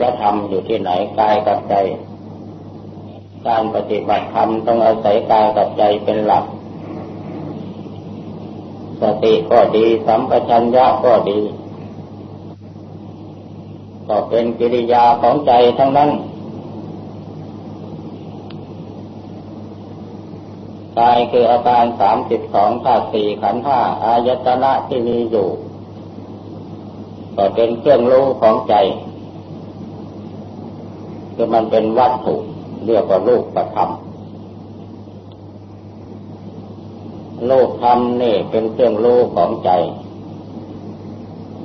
พระธรรมอยู่ที่ไหนกายกับใจ การปฏิบัติธรรมต้องอาศัยกายกับใจเป็นหลัก สติก็ดีสัมปชัญญะก็ดี ก็เป็นกิริยาของใจทั้งนั้นกายคืออาการสามสิบสองธาตุสี่ขันธ์ห้าอายตนะที่มีอยู่ ก็เป็นเครื่องรู้ของใจ คือมันเป็นวัตถุเรียกว่ารูปประธรรมรูปธรรมนี่เป็นเครื่องรู้ของใจ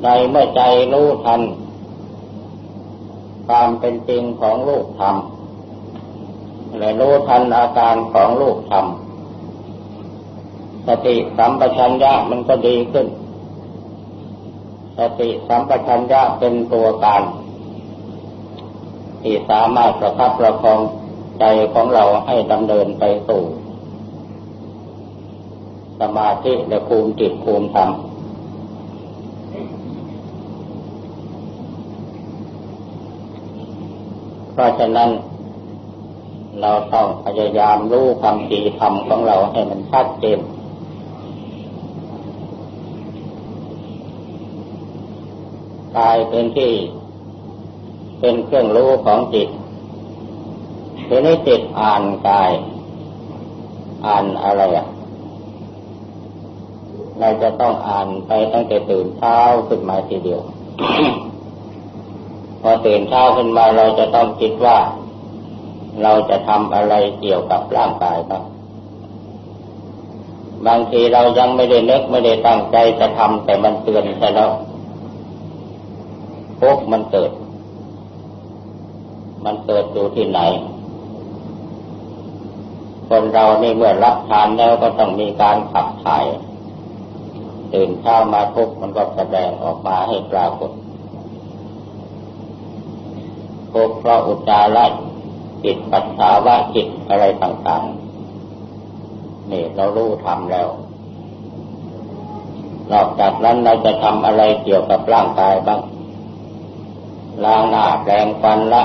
ในเมื่อใจรู้ทันความเป็นจริงของรูปธรรมและรู้ทันอาการของรูปธรรมสติสัมปชัญญะมันก็ดีขึ้น สติสัมปชัญญะเป็นตัวการ ที่สามารถประคับประคองใจของเราให้ดำเนินไปสู่ สมาธิและภูมิจิตภูมิธรรมเพราะฉะนั้น เราต้องพยายามรู้ความดีธรรมของเราให้มันชัดเจนกายเป็นที่ เป็นเครื่องรู้ของจิตทีนี้จิตอ่านกาย อ่านอะไรอะ เราจะต้องอ่านไปตั้งแต่ตื่นเช้าขึ้นมาทีเดียว พอตื่นเช้าขึ้นมาเราจะต้องคิดว่า เราจะทำอะไรเกี่ยวกับร่างกายบ้างบางทีเรายังไม่ได้นึกไม่ได้ตั้งใจจะทำแต่มันเตือนใช่แล้วทุกมันเกิด มันเกิดอยู่ที่ไหน คนเรานี่เมื่อรับทานแล้วก็ต้องมีการขับถ่าย ตื่นเช้ามาทุกมันก็แสดงออกมาให้ปรากฏทุกเพราะอุจจาระจิตปัสสาวะจิตอะไรต่างๆนี่เรารู้ทำแล้ว นอกจากนั้นเราจะทำอะไรเกี่ยวกับร่างกายบ้างล้างหน้าแปรงฟันละ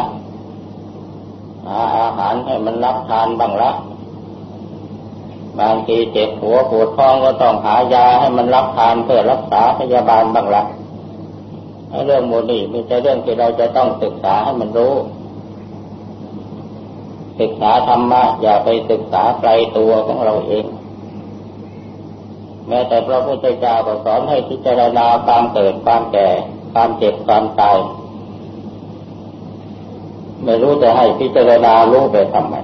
หาอาหารให้มันรับทานบ้างละบางทีเจ็บหัวปวดท้องก็ต้องหายาให้มันรับทานเพื่อรักษาพยาบาลบ้างละเรื่องโมนี่มีแต่เรื่องที่เราจะต้องศึกษาให้มันรู้ศึกษาธรรมะอย่าไปศึกษาไกลตัวของเราเอง แม้แต่พระพุทธเจ้าก็สอนให้พิจารณาความเกิดความแก่ ความเจ็บความตาย ไม่รู้จะให้พิจารณารู้ไปทำไม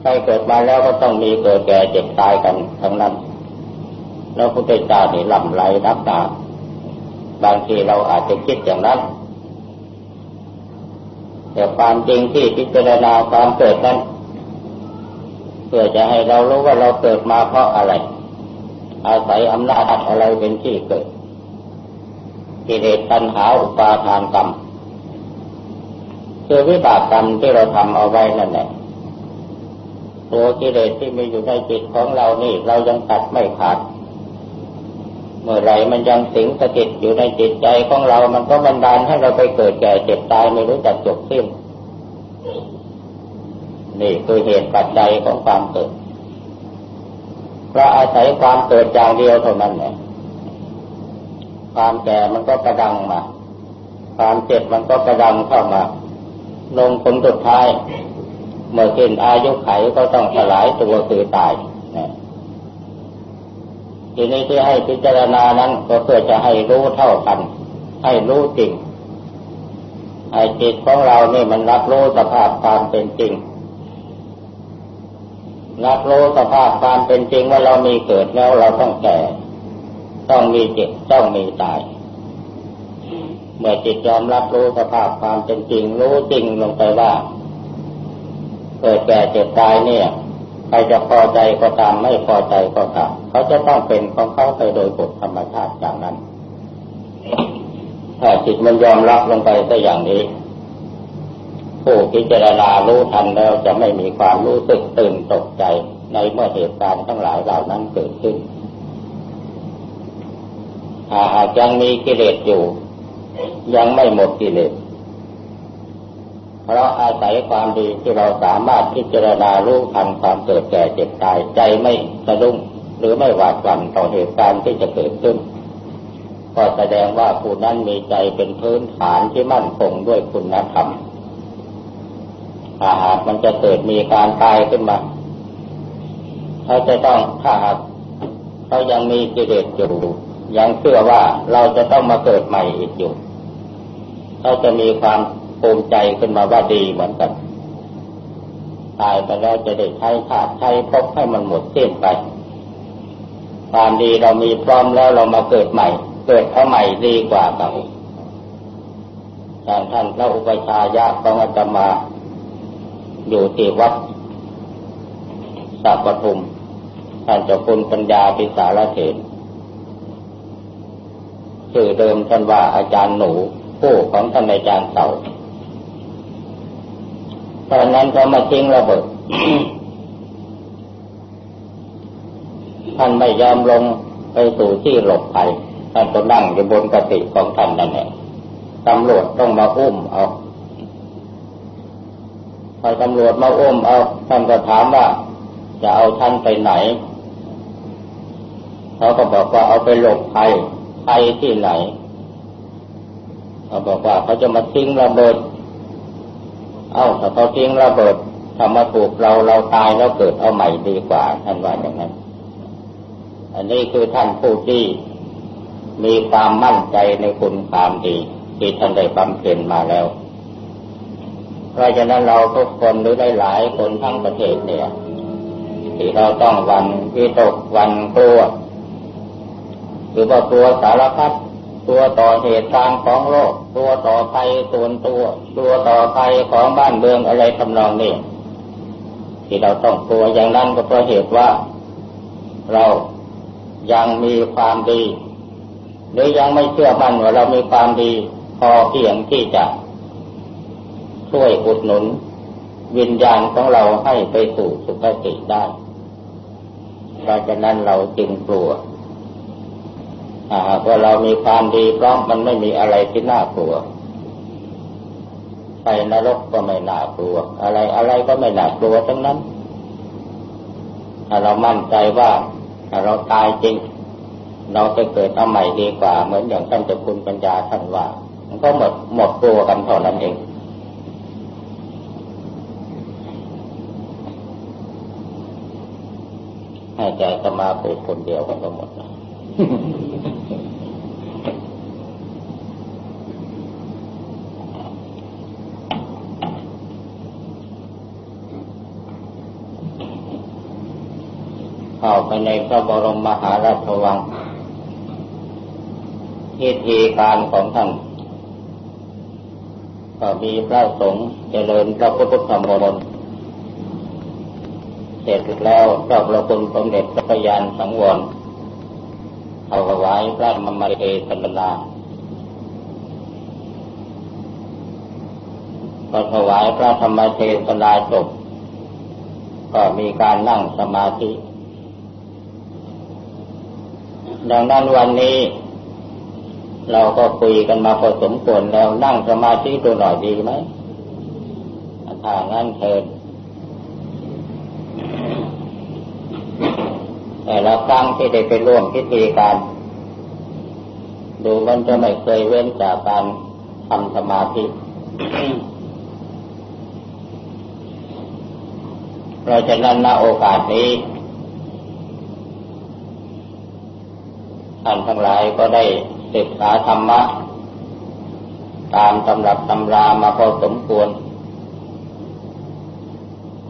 ใครเกิดมาแล้วก็ต้องมีเกิดแก่เจ็บตายกันทั้งนั้น แล้วพุทธเจ้านี่ลำไรนับตาบางทีเราอาจจะคิดอย่างนั้น แต่ความจริงที่พิจารณาความเกิดนั้นเพื่อจะให้เรารู้ว่าเราเกิดมาเพราะอะไร อาศัยอำนาจอะไรเป็นที่เกิดกิเลสตัณหาอุปาทานกรรม คือวิบากกรรมที่เราทำเอาไว้นั่นแหละตัวกิเลสที่มีอยู่ในจิตของเรานี่ เรายังตัดไม่ขาด เมื่อไรมันยังสิงสถิตอยู่ในจิตใจของเรา มันก็บันดาลให้เราไปเกิดแก่เจ็บตายไม่รู้จักจบสิ้น นี่คือเหตุปัจจัยของความเกิดเพราะอาศัยความเกิดอย่างเดียวเท่านั้นเนี่ยความแก่มันก็กระดังมา ความเจ็บมันก็กระดังเข้ามา ลงผลสุดท้าย เมื่อสิ้นอายุไขก็ต้องสลายตัวคือตายทีนี้ที่ให้พิจารณานั้นก็เพื่อจะให้รู้เท่ากัน ให้รู้จริงให้จิตของเราเนี่ยมันรับรู้สภาพความเป็นจริง รับรู้สภาพความเป็นจริงว่าเรามีเกิดแล้วเราต้องแก่ ต้องมีเจ็บต้องมีตาย เมื่อจิตยอมรับรู้สภาพความเป็นจริงรู้จริงลงไปว่าเกิดแก่เจ็บตายเนี่ยใครจะพอใจก็ตามไม่พอใจก็ตามเขาจะต้องเป็นของเขาไปโดยกฎธรรมชาติอย่างนั้น ถ้าจิตมันยอมรับลงไปได้อย่างนี้ผู้พิจารณารู้ทันแล้วจะไม่มีความรู้สึกตื่นตกใจในเมื่อเหตุการณ์ทั้งหลายเหล่านั้นเกิดขึ้นหากยังมีกิเลสอยู่ ยังไม่หมดกิเลสเพราะอาศัยความดีที่เราสามารถพิจารณารู้ทันความเกิดแก่เจ็บตายใจไม่สะดุ้งหรือไม่หวาดหวั่นต่อเหตุการณ์ที่จะเกิดขึ้น ก็แสดงว่าผู้นั้นมีใจเป็นพื้นฐานที่มั่นคงด้วยคุณธรรมถ้าหากมันจะเกิดมีการตายขึ้นมาเขาจะต้องถ้าหากเขายังมีกิเลสอยู่ยังเชื่อว่าเราจะต้องมาเกิดใหม่อีกอยู่ เขาจะมีความภูมิใจขึ้นมาว่าดีเหมือนกันตายไปแล้วจะได้ใช้ชาติใช้พบให้มันหมดเส้นไป ความดีเรามีพร้อมแล้วเรามาเกิดใหม่ เกิดเขาใหม่ดีกว่าเก่าอย่างท่านพระอุปชายะของอาตมาอยู่ที่วัดสัปทุมท่านเจ้าคุณปัญญาปิสารเถรชื่อเดิมท่านว่าอาจารย์หนู ผู้ของท่านอาจารย์เสาตอนนั้นเขามาทิ้งระเบิดท่านไม่ยอมลงไปสู่ที่หลบภัยท่านก็นั่งอยู่บนกติของท่านนั่นแหละตำรวจต้องมาอุ้มเอาพอตำรวจมาอุ้มเอาท่านก็ถามว่า จะเอาท่านไปไหนเขาก็บอกว่าเอาไปหลบภัยภัยที่ไหน เขาบอกว่าเขาจะมาทิ้งระเบิด เอ้าถ้าเขาทิ้งระเบิดทำมาถูกเราเราตายแล้วเกิดเอาใหม่ดีกว่าท่านว่าอย่างนั้น อันนี้คือท่านผู้ที่มีความมั่นใจในคุณความดี ที่ท่านได้บำเพ็ญมาแล้ว เพราะฉะนั้นเราทุกคนหรือหลายๆคนทั้งประเทศเนี่ย ที่เราต้องวันวิตกวันกลัวหรือว่ากลัวสารพัด ตัวต่อเหตุการณ์ของโลก ตัวต่อภัยส่วนตัว ตัวต่อภัยของบ้านเมืองอะไรทำนองนี้ที่เราต้องกลัวอย่างนั้นก็เพราะเหตุว่า เรายังมีความดี หรือยังไม่เชื่อมั่นว่าเรามีความดี พอเพียงที่จะ ช่วยอุดหนุน วิญญาณของเราให้ไปสู่สุคติได้เพราะฉะนั้นเราจึงกลัว ถ้าหากว่าเรามีความดีพร้อมมันไม่มีอะไรที่น่ากลัว ไปนรกก็ไม่น่ากลัว อะไรอะไรก็ไม่น่ากลัวทั้งนั้น ถ้าเรามั่นใจว่าถ้าเราตายจริง เราจะเกิดเอาใหม่ดีกว่า เหมือนอย่างท่านจะคุณปัญญาท่านว่า มันก็หมดหมดกลัวกันเท่านั้นเองให้ใจจะมาเป็นคนเดียวกันก็หมดนะ เข้าไปในพระบรมมหาราชวังพิธีการของท่านก็มีพระสงฆ์เจริญพระพุทธธรรมมนต์เสร็จแล้วเจ้าพระคุณสมเด็จพระยานสังวร ถวายพระมมเทศนาพอถวายพระธรรมเทศนาจบก็มีการนั่งสมาธิ ดังนั้นวันนี้ เราก็คุยกันมาพอสมควรแล้วนั่งสมาธิตัวหน่อยดีไหมถ้างั้นเถิด แต่ละครั้งที่ได้ไปร่วมพิธีการ ดูมันจะไม่เคยเว้นจากการทำสมาธิ เพราะฉะนั้นณโอกาสนี้ท่านทั้งหลายก็ได้ศึกษาธรรมะ ตามตำรับตำรามาพอสมควร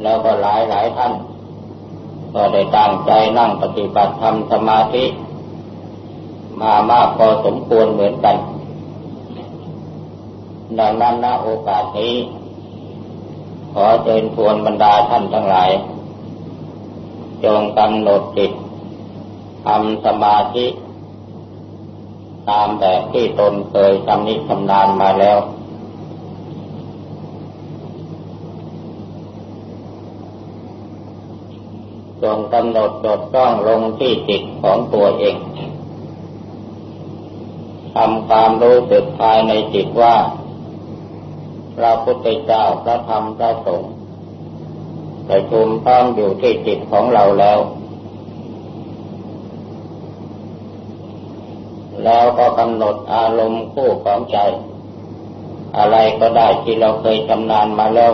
แล้วก็หลายหลายท่าน ก็ได้ตั้งใจนั่งปฏิบัติธรรมสมาธิ มามากพอสมควรเหมือนกัน ดังนั้นณโอกาสนี้ ขอเชิญชวนบรรดาท่านทั้งหลาย จงกำหนดจิตทำสมาธิ ตามแบบที่ตนเคยชำนิชำนาญมาแล้ว จงกำหนดจดจ้องลงที่จิตของตัวเองทำความรู้สึกภายในจิตว่าพระพุทธเจ้าพระธรรมพระสงฆ์ประชุมพร้อมอยู่ที่จิตของเราแล้ว แล้วก็กำหนดอารมณ์คู่ของใจ อะไรก็ได้ที่เราเคยชำนาญมาแล้ว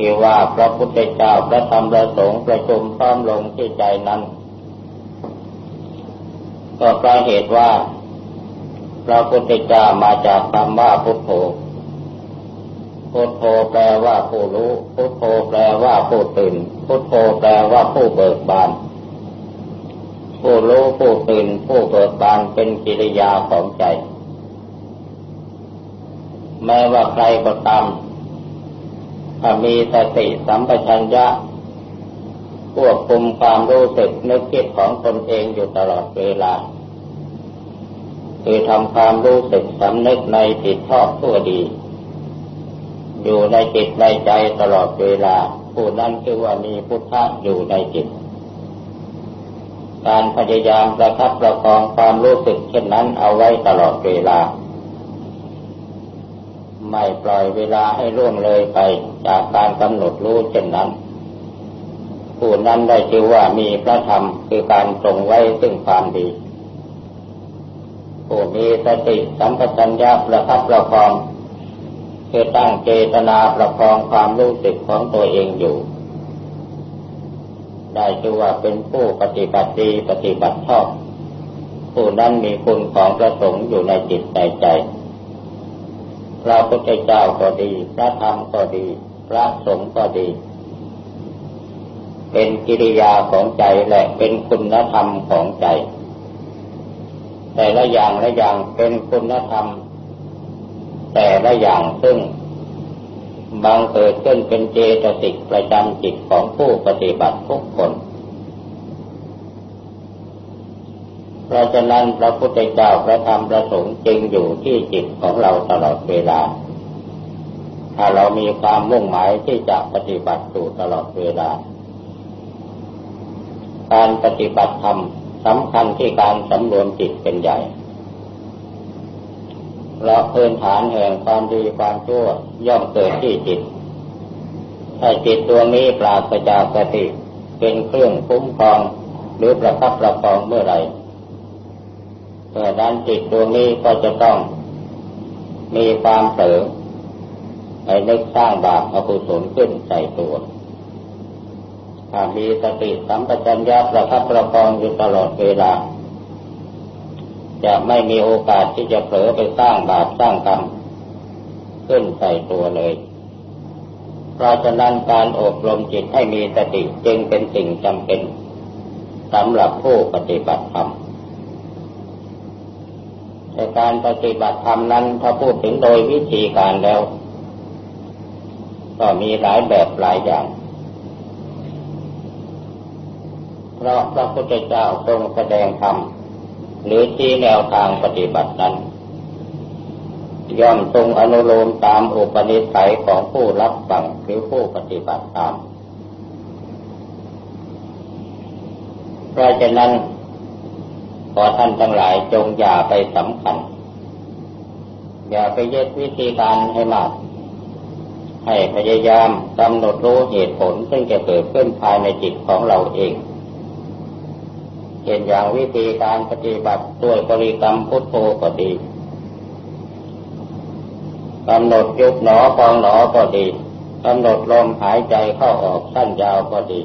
ที่ว่าพระพุทธเจ้าพระธรรมพระสงฆ์ประชุมพร้อมลงที่ใจนั้น ก็เพราะเหตุว่า พระพุทธเจ้ามาจากคำว่าพุทโธพุทโธแปลว่าผู้รู้ พุทโธแปลว่าผู้ตื่น พุทโธแปลว่าผู้เบิกบาน ผู้รู้ผู้ตื่น ผู้เบิกบานเป็นกิริยาของใจ แม้ว่าใครก็ตาม ถ้ามีสติสัมปชัญญะควบคุมความรู้สึกนึกคิดของตนเองอยู่ตลอดเวลา คือทำความรู้สึกสำนึกในผิดชอบทั่วดี อยู่ในจิตในใจตลอดเวลา ผู้นั้นคือว่ามีพุทธะอยู่ในจิต การพยายามประคับประคองความรู้สึกเช่นนั้นเอาไว้ตลอดเวลา ไม่ปล่อยเวลาให้ล่วงเลยไป จากการกำหนดรู้เช่นนั้น ผู้นั้นได้ชื่อว่ามีพระธรรมคือการทรงไว้ซึ่งความดี ผู้มีสติสัมปชัญญะประคับประคองคือตั้งเจตนาประคองความรู้สึกของตัวเองอยู่ ได้ชื่อว่าเป็นผู้ปฏิบัติดีปฏิบัติชอบ ผู้นั้นมีคุณของประสงค์อยู่ในจิตในใจพระพุทธเจ้าก็ดี พระธรรมก็ดี พระสงฆ์ก็ดี เป็นกิริยาของใจและเป็นคุณธรรมของใจ แต่ละอย่างละอย่างเป็นคุณธรรม แต่ละอย่างซึ่งบางเกิดขึ้นเป็นเจตสิกประจำจิตของผู้ปฏิบัติทุกคนเพราะฉะนั้นพระพุทธเจ้าพระธรรมพระสงฆ์จึงอยู่ที่จิตของเราตลอดเวลา ถ้าเรามีความมุ่งหมายที่จะปฏิบัติอยู่ตลอดเวลา การปฏิบัติธรรมสำคัญที่การสำรวมจิตเป็นใหญ่เพราะพื้นฐานแห่งความดีความชั่วย่อมเกิดที่จิต ถ้าจิตดวนี้ปราศจากสติเป็นเครื่องคุ้มครองหรือประคับประคองเมื่อไรเมื่อนั้นจิตดวงนี้ก็จะต้องมีความเผลอ ในนึกสร้างบาปอกุศลขึ้นใส่ตัวถ้ามีสติสัมปชัญญะประคับประคองอยู่ตลอดเวลา จะไม่มีโอกาสที่จะเผลอไปสร้างบาปสร้างกรรมขึ้นใส่ตัวเลย เพราะฉะนั้นการอบรมจิตให้มีสติจึงเป็นสิ่งจำเป็นสำหรับผู้ปฏิบัติธรรมแต่การปฏิบัติธรรมนั้นถ้าพูดถึงโดยวิธีการแล้ว ก็มีหลายแบบหลายอย่าง เพราะพระพุทธเจ้าทรงแสดงธรรมหรือที่แนวทางปฏิบัตินั้น ย่อมทรงอนุโลมตามอุปนิสัยของผู้รับฟังหรือผู้ปฏิบัติตาม เพราะฉะนั้นขอท่านทั้งหลายจงอย่าไปสำคัญ อย่าไปยึดวิธีการให้มาก ให้พยายามกำหนดรู้เหตุผลซึ่งจะเกิดขึ้นภายในจิตของเราเองเช่นอย่างวิธีการปฏิบัติด้วยบริกรรมพุทโธก็ดีกำหนดยุบหนอฟองหนอก็ดีกำหนดลมหายใจเข้าออกสั้นยาวก็ดี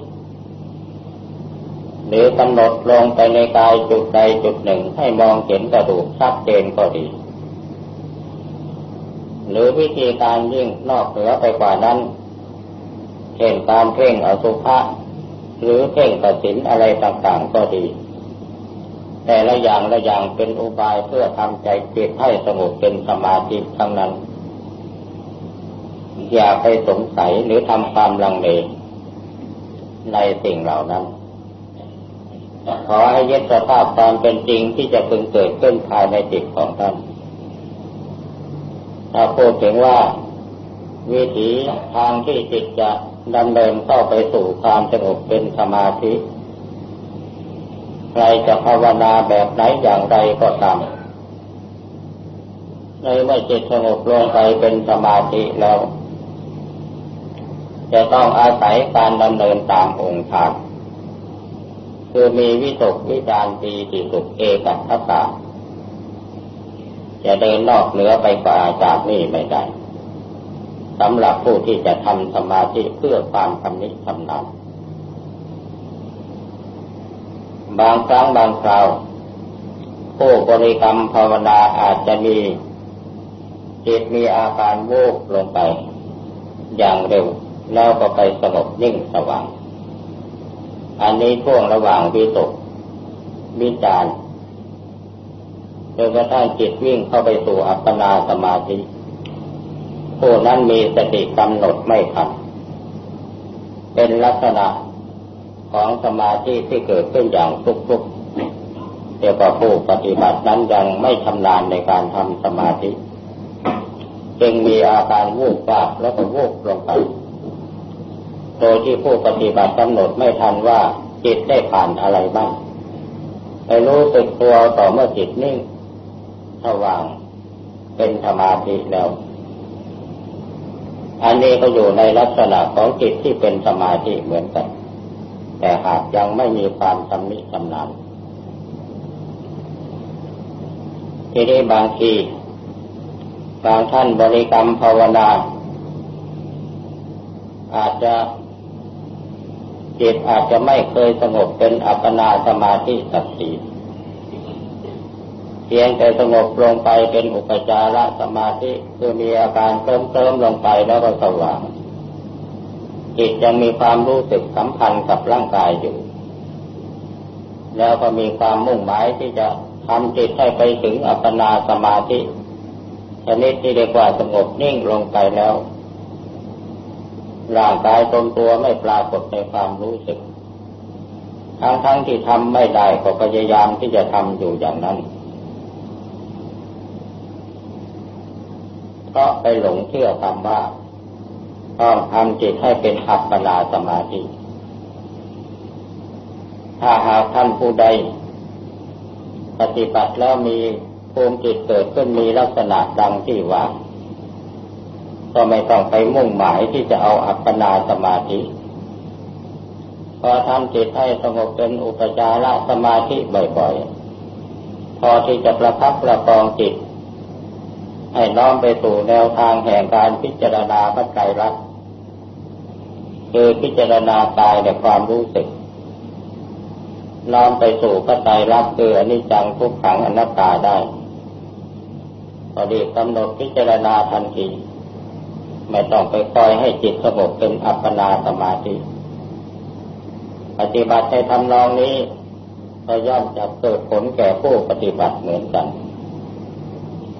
หรือกำหนดลงไปในกายจุดใดจุดหนึ่งให้มองเห็นกระดูกชัดเจนก็ดี หรือวิธีการยิ่งนอกเหนือไปกว่านั้น เช่นการเพ่งอสุภะหรือเพ่งตัดสินอะไรต่างๆก็ดี แต่ละอย่างละอย่างเป็นอุบายเพื่อทำใจจิตให้สงบเป็นสมาธิทั้งนั้น อย่าไปสงสัยหรือทำความลังเลในสิ่งเหล่านั้น ขอให้ยึดสภาพความเป็นจริงที่จะพึงเกิดขึ้นภายในจิตของท่าน ถ้าพูดถึงว่าวิถีทางที่จิตจะดำเนินเข้าไปสู่ความสงบเป็นสมาธิ ใครจะภาวนาแบบไหนอย่างไรก็ตามในเมื่อจิตสงบลงไปเป็นสมาธิแล้ว จะต้องอาศัยการดำเนินตามองค์ฌานคือมีวิตกวิจารดีที่สุดเอกัคตา จะเดินนอกเหนือไปกว่าจากนี้ไม่ได้สำหรับผู้ที่จะทำสมาธิเพื่อความคำนิชำนาญบางครั้งบางคราว ผู้บริกรรมภาวนาอาจจะมีจิตมีอาการโวกลงไป อย่างเร็วแล้วก็ไปสงบนิ่งสว่าง อันนี้ช่วงระหว่างวิตกวิจาร จนกระทั่งจิตวิ่งเข้าไปสู่อัปปนาสมาธิผู้นั้นมีสติกำหนดไม่ทันเป็นลักษณะของสมาธิที่เกิดขึ้นอย่างทุกๆเดี๋ยวก็ผู้ปฏิบัตินั้นยังไม่ชำนาญในการทำสมาธิ จึงมีอาการวูบวาบแล้วก็วูบลงไป โดยที่ผู้ปฏิบัติกำหนดไม่ทันว่าจิตได้ผ่านอะไรบ้างไปรู้สึกตัวต่อเมื่อจิตนิ่ง สว่างเป็นสมาธิแล้ว อันนี้ก็อยู่ในลักษณะของจิตที่เป็นสมาธิเหมือนกัน แต่หากยังไม่มีความชำนิชำนาญทีนี้บางทีบางท่านบริกรรมภาวนา อาจจะจิตอาจจะไม่เคยสงบเป็นอัปปนาสมาธิสักที เพียงแต่สงบลงไปเป็นอุปจารสมาธิคือมีอาการเติมเติมลงไปแล้วก็สว่างจิตยังมีความรู้สึกสัมพันธ์กับร่างกายอยู่ แล้วก็มีความมุ่งหมายที่จะทำจิตให้ไปถึงอัปปนาสมาธิชนิดที่เรียกว่าสงบนิ่งลงไปแล้วร่างกายตนตัวไม่ปรากฏในความรู้สึก ทั้งทั้งที่ทำไม่ได้ก็พยายามที่จะทำอยู่อย่างนั้น เพราะไปหลงเชื่อคำว่าต้องทำจิตให้เป็นอัปปนาสมาธิ ถ้าหากท่านผู้ใด ปฏิบัติแล้วมีภูมิจิตเกิดขึ้นมีลักษณะดังที่ว่าก็ไม่ต้องไปมุ่งหมายที่จะเอาอัปปนาสมาธิพอทำจิตให้สงบเป็นอุปจารสมาธิบ่อยๆ พอที่จะประคับประคองจิต ให้น้อมไปสู่แนวทางแห่งการพิจารณาพระไตรลักษณ์คือพิจารณากายในความรู้สึก น้อมไปสู่พระไตรลักษณ์คืออนิจจังทุกขังอนัตตาได้พอดีกำหนดพิจารณาทันที ไม่ต้องไปคอยให้จิตสงบเป็นอัปปนาสมาธิ ปฏิบัติในทำนองนี้ก็ย่อมจะเกิดผลแก่ผู้ปฏิบัติเหมือนกัน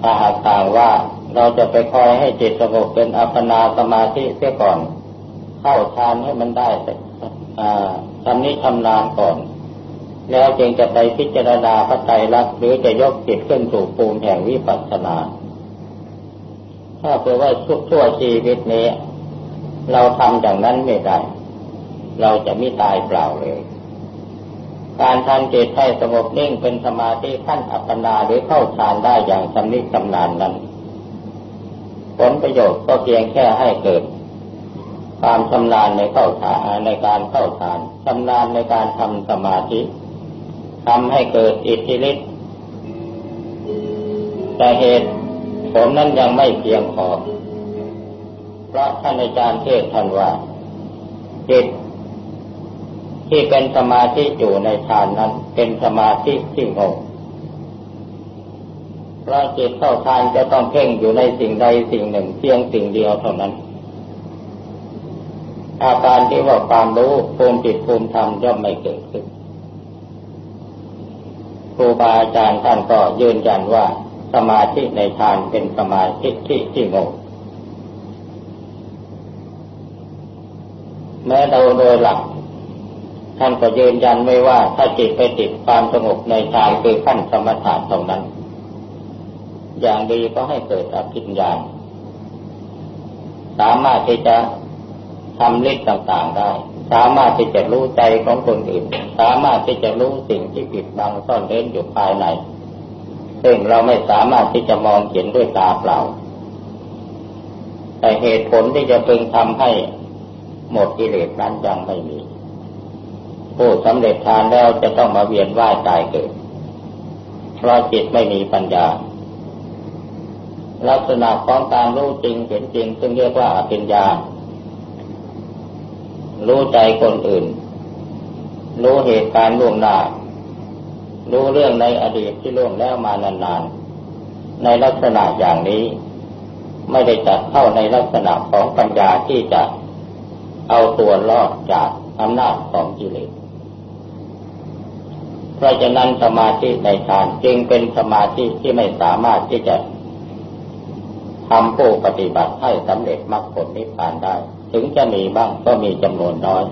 ถ้าหากต่างว่าเราจะไปคอยให้จิตสงบเป็นอัปปนาสมาธิเสียก่อน เข้าฌานให้มันได้ทำนี้ทำนานก่อน แล้วจึงจะไปพิจารณาพระไตรลักษณ์หรือจะยกจิตขึ้นสู่ภูมิแห่งวิปัสสนา ถ้าเผื่อว่าชั่วชีวิตนี้ เราทำอย่างนั้นไม่ได้ เราจะไม่ตายเปล่าเลย การทำจิตให้สงบนิ่งเป็นสมาธิขั้นอัปปนาหรือเข้าฌานได้อย่างชำนิชำนาญนั้น ผลประโยชน์ก็เพียงแค่ให้เกิด ความชำนาญในเข้าฌานในการเข้าฌานชำนาญในการทำสมาธิทำให้เกิดอิทธิฤทธิ์แต่เหตุผลนั้นยังไม่เพียงพอเพราะท่านอาจารย์เทศท่านว่าจิต ที่เป็นสมาธิอยู่ในฌานนั้นเป็นสมาธิที่งงเพราะจิตเข้าฌานจะต้องเพ่งอยู่ในสิ่งใดสิ่งหนึ่งเพียงสิ่งเดียวเท่านั้น อาการที่ว่าความรู้ภูมิจิตภูมิธรรมย่อมไม่เกิดขึ้นครูบาอาจารย์ท่านก็ยืนยันว่าสมาธิในฌานเป็นสมาธิที่ที่งงแม้เราโดยหลัก ท่านก็ยืนยันไม่ว่าถ้าจิตไปติดความสงบในฌานคือขั้นสมถะตรงนั้น อย่างดีก็ให้เกิดอภิญญาสามารถที่จะทำฤทธิ์ต่างๆได้ สามารถที่จะรู้ใจของคนอื่น สามารถที่จะรู้สิ่งที่ผิดบังซ่อนเร้นอยู่ภายใน ซึ่งเราไม่สามารถที่จะมองเห็นด้วยตาเปล่า แต่เหตุผลที่จะเพึงทำให้หมดกิเลสนั้นยังไม่มี ผู้สำเร็จทานแล้วจะต้องมาเวียนว่ายตายเกิด เพราะจิตไม่มีปัญญา ลักษณะของการรู้จริงเห็นจริง ซึ่งเรียกว่าอภิญญา รู้ใจคนอื่น รู้เหตุการณ์ล่วงหน้า รู้เรื่องในอดีตที่ล่วงแล้วมานานๆ ในลักษณะอย่างนี้ ไม่ได้จัดเข้าในลักษณะของปัญญาที่จะเอาตัวรอดจากอำนาจของกิเลส เพราะฉะนั้นสมาธิในฌานจึงเป็นสมาธิที่ไม่สามารถที่จะทำผู้ปฏิบัติให้สำเร็จมรรคผลนิพพานได้ ถึงจะมีบ้างก็มีจำนวนน้อย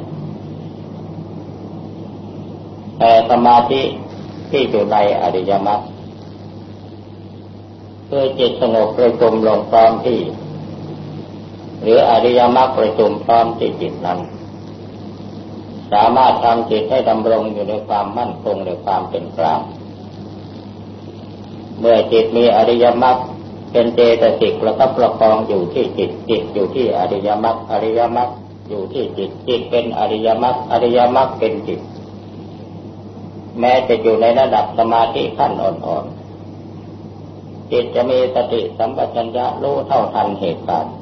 แต่สมาธิที่อยู่ในอริยมรรคคือจิตสงบประจุมลงพร้อมที่ หรืออริยมรรคประจุมพร้อมที่จิตนั้น สามารถทำจิตให้ดำรงอยู่ในความมั่นคงในความเป็นกลาง เมื่อจิตมีอริยมรรคเป็นเจตสิกแล้วก็ประคองอยู่ที่จิตจิตอยู่ที่อริยมรรคอริยมรรคอยู่ที่จิตจิตเป็นอริยมรรคอริยมรรคเป็นจิต แม้จะอยู่ในระดับสมาธิขั้นอ่อนๆจิตจะมีสติสัมปชัญญะรู้เท่าทันเหตุการณ์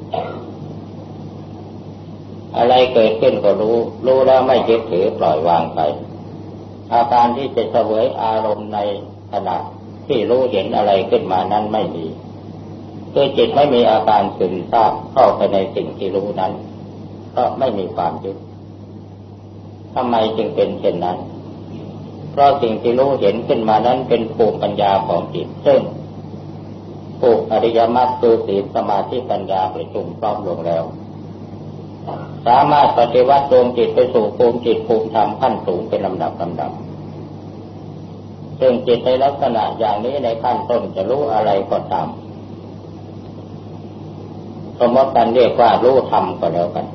อะไรเกิดขึ้นก็รู้ รู้แล้วไม่ยึดถือปล่อยวางไป อาการที่จะเสวยอารมณ์ในขณะที่รู้เห็นอะไรขึ้นมานั้นไม่มีคือจิตไม่มีอาการซึมซาบเข้าไปในสิ่งที่รู้นั้น ก็ไม่มีความยึดทำไมจึงเป็นเช่นนั้น เพราะสิ่งที่รู้เห็นขึ้นมานั้นเป็นภูมิปัญญาของจิตซึ่งภูมิอริยมรรคคือศีลสมาธิปัญญาประชุมพร้อมลงแล้ว สามารถปฏิวัติดวงจิตไปสู่ภูมิจิตภูมิธรรมขั้นสูงเป็นลำดับลำดับซึ่งจิตในลักษณะอย่างนี้ในขั้นต้นจะรู้อะไรก็ตามสมมติกันเรียกว่ารู้ธรรมก็แล้วกัน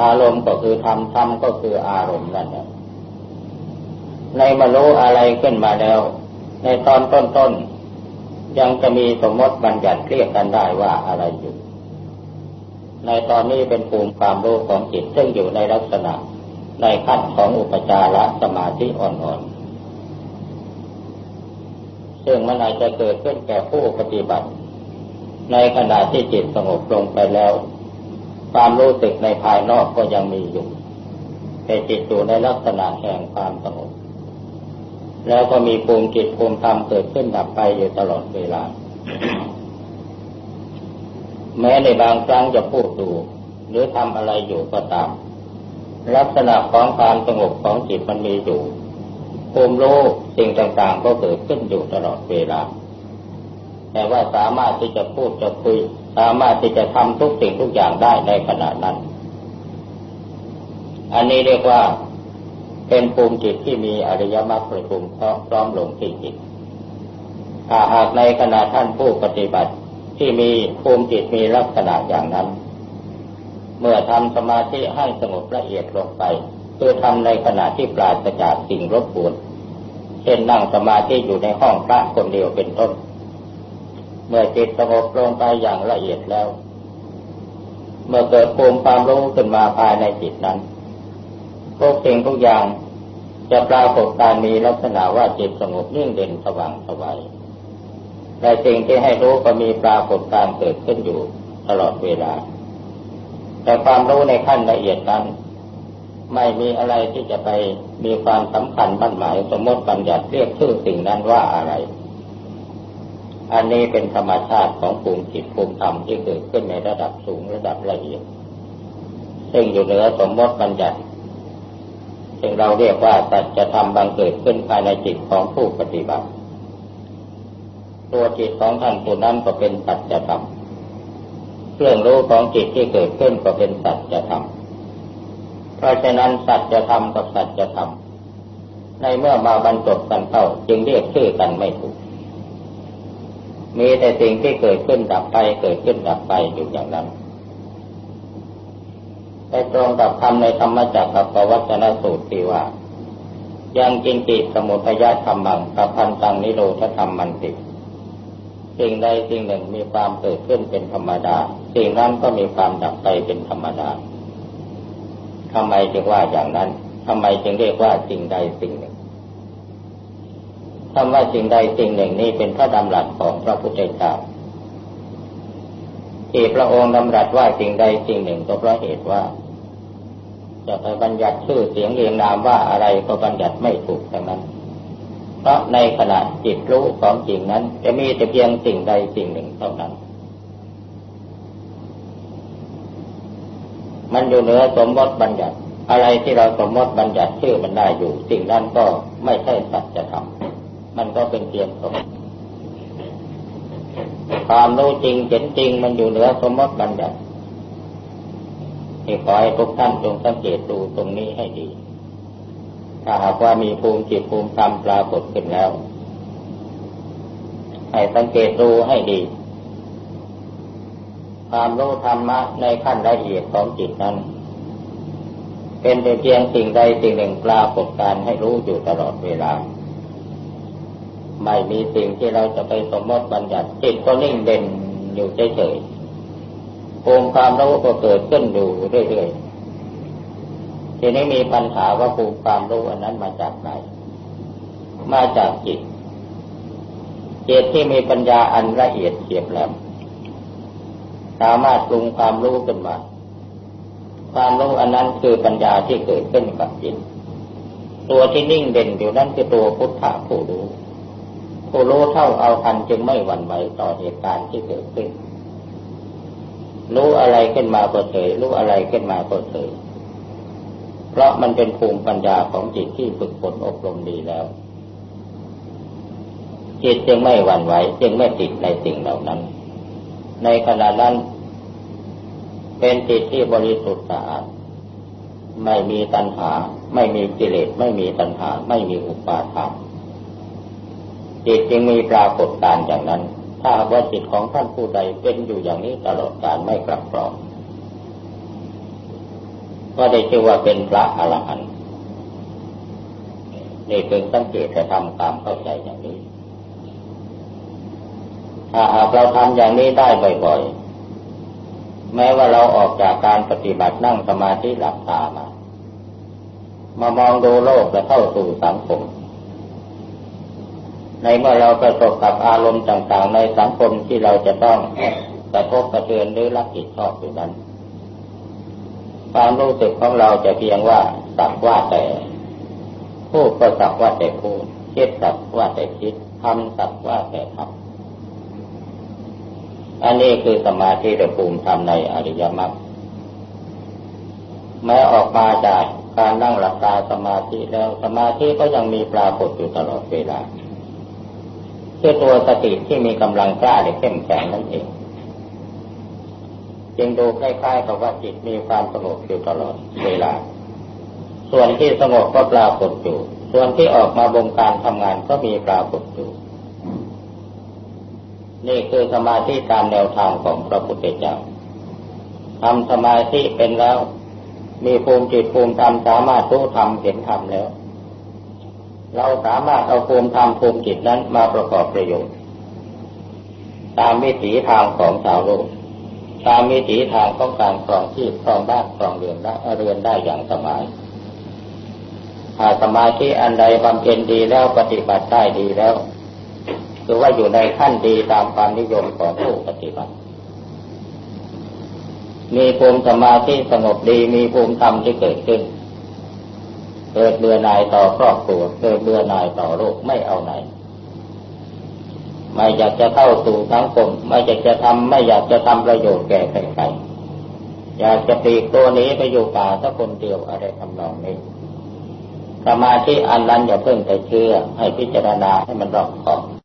อารมณ์ก็คือธรรมธรรมก็คืออารมณ์นั่นแหละในมารู้อะไรขึ้นมาแล้ว ในตอนต้นๆยังจะมีสมมติบัญญัติเรียกกันได้ว่าอะไรอยู่ ในตอนนี้เป็นภูมิความรู้ของจิตซึ่งอยู่ในลักษณะ ในขั้นของอุปจารสมาธิอ่อนๆ ซึ่งมันอาจจะเกิดขึ้นแก่ผู้ปฏิบัติ ในขณะที่จิตสงบลงไปแล้ว ความรู้สึกในภายนอกก็ยังมีอยู่ แต่จิตอยู่ในลักษณะแห่งความสงบ แล้วก็มีภูมิจิตภูมิธรรมเกิดขึ้นดับไปอยู่ตลอดเวลา แม้ในบางครั้งจะพูดดูหรือทำอะไรอยู่ก็ตาม ลักษณะของความสงบของจิตมันมีอยู่ภูมิรู้สิ่งต่างๆ ก็เกิดขึ้นอยู่ตลอดเวลา แต่ว่าสามารถที่จะพูดจะคุย สามารถที่จะทำทุกสิ่งทุกอย่างได้ในขณะนั้น อันนี้เรียกว่าเป็นภูมิจิตที่มีอริยมรรคประชุมพร้อมลงที่จิตหากในขณะท่านผู้ปฏิบัติ ที่มีภูมิจิตมีลักษณะอย่างนั้น เมื่อทำสมาธิให้สงบละเอียดลงไปคือทำในขณะที่ปราศจากสิ่งรบกวนเช่นนั่งสมาธิอยู่ในห้องพระคนเดียวเป็นต้น เมื่อจิตสงบลงไปอย่างละเอียดแล้ว เมื่อเกิดภูมิความรู้ขึ้นมาภายในจิตนั้นทุกสิ่งทุกอย่างจะปรากฏการมีลักษณะว่าจิตสงบนิ่งเด่นสว่างสวัย แต่สิ่งที่ให้รู้ก็มีปรากฏการเกิดขึ้นอยู่ตลอดเวลา แต่ความรู้ในขั้นละเอียดนั้น ไม่มีอะไรที่จะไปมีความสำคัญบั้นหมายสมมติบัญญัติเรียกชื่อสิ่งนั้นว่าอะไร อันนี้เป็นธรรมชาติของภูมิจิตภูมิธรรมที่เกิดขึ้นในระดับสูงระดับละเอียด ซึ่งอยู่เหนือสมมติบัญญัติซึ่งเราเรียกว่าสัจธรรมบังเกิดขึ้นภายในจิตของผู้ปฏิบัติ ตัวจิตของท่านผู้นั้นก็เป็นสัจธรรมเครื่องรู้ของจิตที่เกิดขึ้นก็เป็นสัจธรรมเพราะฉะนั้นสัจธรรมกับสัจธรรมในเมื่อมาบรรจบกันเข้าจึงเรียกชื่อกันไม่ถูก มีแต่สิ่งที่เกิดขึ้นดับไป เกิดขึ้นดับไปอยู่อย่างนั้นไปตรงกับคำในธรรมจักรกับปวัจนสูตรที่ว่า ยังกินติสมุทยธรรมังกับพันตังนิโรธธรรมมันติ สิ่งใดสิ่งหนึ่งมีความเกิดขึ้นเป็นธรรมดา สิ่งนั้นก็มีความดับไปเป็นธรรมดาทำไมจึงว่าอย่างนั้นทำไมจึงเรียกว่าสิ่งใดสิ่งหนึ่งคำว่าสิ่งใดสิ่งหนึ่งนี้เป็นพระดำรัสของพระพุทธเจ้าที่พระองค์ดำรัสว่าสิ่งใดสิ่งหนึ่งก็เพราะเหตุว่า จะไปบัญญัติชื่อเสียงเรียงนามว่าอะไรก็บัญญัติไม่ถูกทั้งนั้น เพราะในขณะจิตรู้ของจริงนั้น จะมีแต่เพียงสิ่งใดสิ่งหนึ่งเท่านั้น มันอยู่เหนือสมมติบัญญัติ อะไรที่เราสมมติบัญญัติชื่อมันได้อยู่ สิ่งนั้นก็ไม่ใช่สัจธรรมมันก็เป็นเพียงสมความรู้จริงเห็นจริง มันอยู่เหนือสมมติบัญญัติที่ขอให้ทุกท่านจงสังเกตดูตรงนี้ให้ดี ถ้าหากว่ามีภูมิจิตภูมิธรรมปรากฏขึ้นแล้ว ให้สังเกตดูให้ดี ความรู้ธรรมะในขั้นละเอียดของจิตนั้น เป็นเพียงสิ่งใดสิ่งหนึ่งปรากฏการให้รู้อยู่ตลอดเวลา ไม่มีสิ่งที่เราจะไปสมมติบัญญัติจิตก็นิ่งเด่นอยู่เฉยๆภูมิความรู้ก็เกิดขึ้นอยู่เรื่อยๆ ทีนี้มีปัญหาว่าภูมิความรู้อันนั้นมาจากไหน มาจากจิต จิตที่มีปัญญาอันละเอียดเฉียบแหลม สามารถปรุงความรู้ขึ้นมา ความรู้อันนั้นคือปัญญาที่เกิดขึ้นกับจิต ตัวที่นิ่งเด่นอยู่นั่นคือตัวพุทธะผู้รู้ ผู้รู้เท่าเอาทันจึงไม่หวั่นไหวต่อเหตุการณ์ที่เกิดขึ้น รู้อะไรขึ้นมาก็เฉยรู้อะไรขึ้นมาก็เฉย เพราะมันเป็นภูมิปัญญาของจิตที่ฝึกฝนอบรมดีแล้ว จิตจึงไม่หวั่นไหวจึงไม่ติดในสิ่งเหล่านั้น ในขณะนั้น เป็นจิตที่บริสุทธิ์สะอาดไม่มีตัณหา ไม่มีกิเลสไม่มีตัณหา ไม่มีอุปาทานจิตจึงมีปรากฏการอย่างนั้น ถ้าว่าจิตของท่านผู้ใดเป็นอยู่อย่างนี้ตลอดกาลไม่กลับกรอก ก็ได้ชื่อว่าเป็นพระอรหันต์นี่เป็นสังเกตจะทำตามเข้าใจอย่างนี้ ถ้าหากเราทำอย่างนี้ได้บ่อยๆ แม้ว่าเราออกจากการปฏิบัตินั่งสมาธิหลับตามามามองดูโลกและเข้าสู่สังคม ในเมื่อเราประสบกับอารมณ์ต่างๆ ในสังคมที่เราจะต้องกระทบกระเทือนหรือรับผิดชอบอยู่นั้น ความรู้สึกของเราจะเพียงว่าสักว่าแต่ พูดก็สักว่าแต่พูดคิดสักว่าแต่คิดทำสักว่าแต่ทำอันนี้คือสมาธิระภูมิธรรมในอริยมรรคแม้ออกมาจากการนั่งหลับตาสมาธิแล้วสมาธิก็ยังมีปรากฏอยู่ตลอดเวลาคือตัวสติที่มีกำลังกล้าและเข้มแข็งนั่นเอง จึงดูคล้ายๆกับว่าจิตมีความสงบอยู่ตลอดเวลา ส่วนที่สงบก็ปรากฏอยู่ ส่วนที่ออกมาบงการทำงานก็มีปรากฏอยู่ นี่คือสมาธิตามแนวทางของพระพุทธเจ้าทำสมาธิเป็นแล้ว มีภูมิจิตภูมิธรรมสามารถรู้ธรรมเห็นธรรมแล้ว เราสามารถเอาภูมิธรรมภูมิจิตนั้นมาประกอบประโยชน์ ตามวิถีทางของชาวโลก ตามวิถีทางของการครองที่ครองบ้านครองเรือนได้เรือนได้อย่างสบายถ้าสมาธิอันใดบำเพ็ญดีแล้วปฏิบัติได้ดีแล้วคือว่าอยู่ในขั้นดีตามความนิยมของผู้ปฏิบัติ มีภูมิสมาธิสงบดีมีภูมิธรรมที่เกิดขึ้น เกิดเบื่อหน่ายต่อครอบครัวเกิดเบื่อหน่ายต่อโลกไม่เอาไหน ไม่อยากจะเข้าสู่สังคม ไม่อยากจะทำไม่อยากจะทำประโยชน์แก่ใครๆอยากจะปีกตัวนี้ไปอยู่ป่าสักคนเดียวอะไรทำนองนี้สมาธิอันนั้นอย่าเพิ่งไปเชื่อ ให้พิจารณาให้มันรอบคอบ